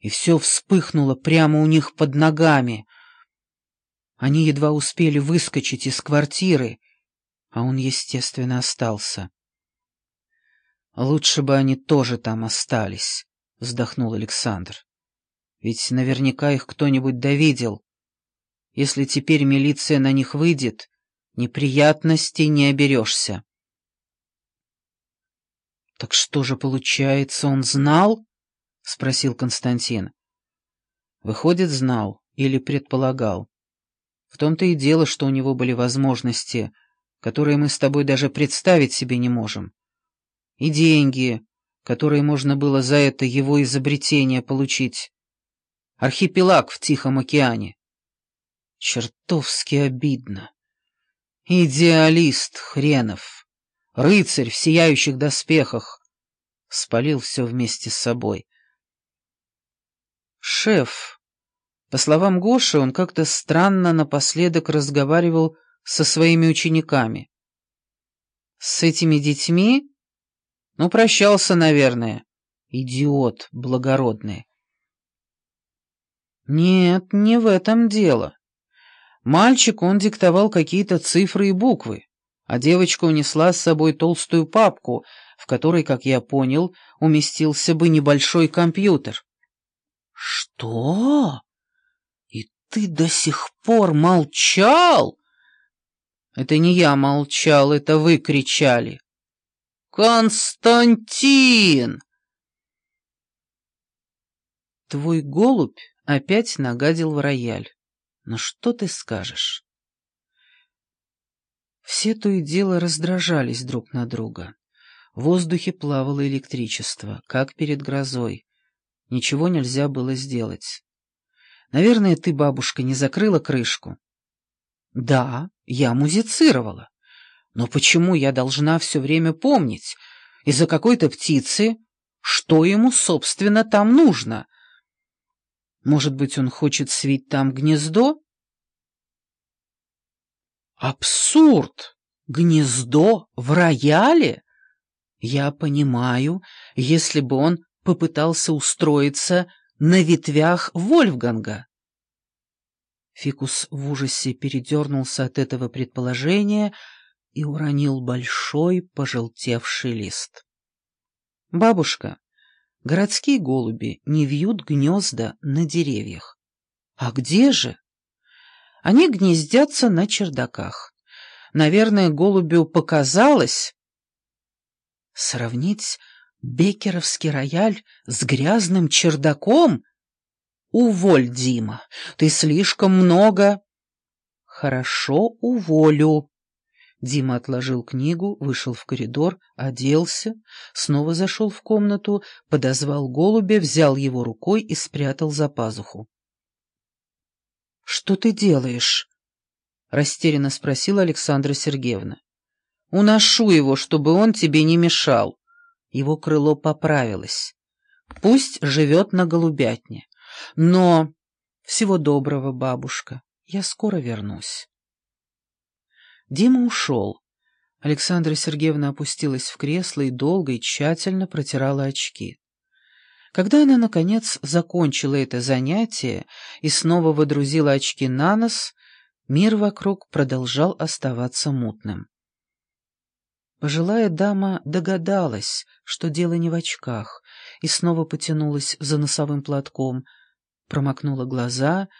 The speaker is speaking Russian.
и все вспыхнуло прямо у них под ногами. Они едва успели выскочить из квартиры, а он, естественно, остался. «Лучше бы они тоже там остались», — вздохнул Александр. «Ведь наверняка их кто-нибудь довидел. Если теперь милиция на них выйдет, неприятностей не оберешься». «Так что же получается, он знал?» — спросил Константин. «Выходит, знал или предполагал. В том-то и дело, что у него были возможности, которые мы с тобой даже представить себе не можем. И деньги, которые можно было за это его изобретение получить. Архипелаг в Тихом океане. Чертовски обидно. Идеалист хренов, рыцарь в сияющих доспехах. Спалил все вместе с собой. «Шеф», по словам Гоши, он как-то странно напоследок разговаривал со своими учениками. «С этими детьми? Ну, прощался, наверное. Идиот благородный». «Нет, не в этом дело. Мальчик, он диктовал какие-то цифры и буквы, а девочка унесла с собой толстую папку, в которой, как я понял, уместился бы небольшой компьютер». «Что? И ты до сих пор молчал?» «Это не я молчал, это вы кричали». «Константин!» Твой голубь опять нагадил в рояль. Но что ты скажешь? Все то и дело раздражались друг на друга. В воздухе плавало электричество, как перед грозой. Ничего нельзя было сделать. Наверное, ты, бабушка, не закрыла крышку? Да, я музицировала. Но почему я должна все время помнить из-за какой-то птицы, что ему, собственно, там нужно? Может быть, он хочет свить там гнездо? Абсурд! Гнездо в рояле? Я понимаю, если бы он попытался устроиться на ветвях Вольфганга. Фикус в ужасе передернулся от этого предположения и уронил большой пожелтевший лист. «Бабушка, городские голуби не вьют гнезда на деревьях. А где же? Они гнездятся на чердаках. Наверное, голубю показалось... Сравнить Бекеровский рояль с грязным чердаком? Уволь, Дима, ты слишком много... Хорошо, уволю. Дима отложил книгу, вышел в коридор, оделся, снова зашел в комнату, подозвал голубя, взял его рукой и спрятал за пазуху. — Что ты делаешь? — растерянно спросила Александра Сергеевна. — Уношу его, чтобы он тебе не мешал. Его крыло поправилось. Пусть живет на голубятне. Но... Всего доброго, бабушка. Я скоро вернусь. Дима ушел. Александра Сергеевна опустилась в кресло и долго и тщательно протирала очки. Когда она, наконец, закончила это занятие и снова водрузила очки на нос, мир вокруг продолжал оставаться мутным. Пожилая дама догадалась, что дело не в очках, и снова потянулась за носовым платком, промокнула глаза —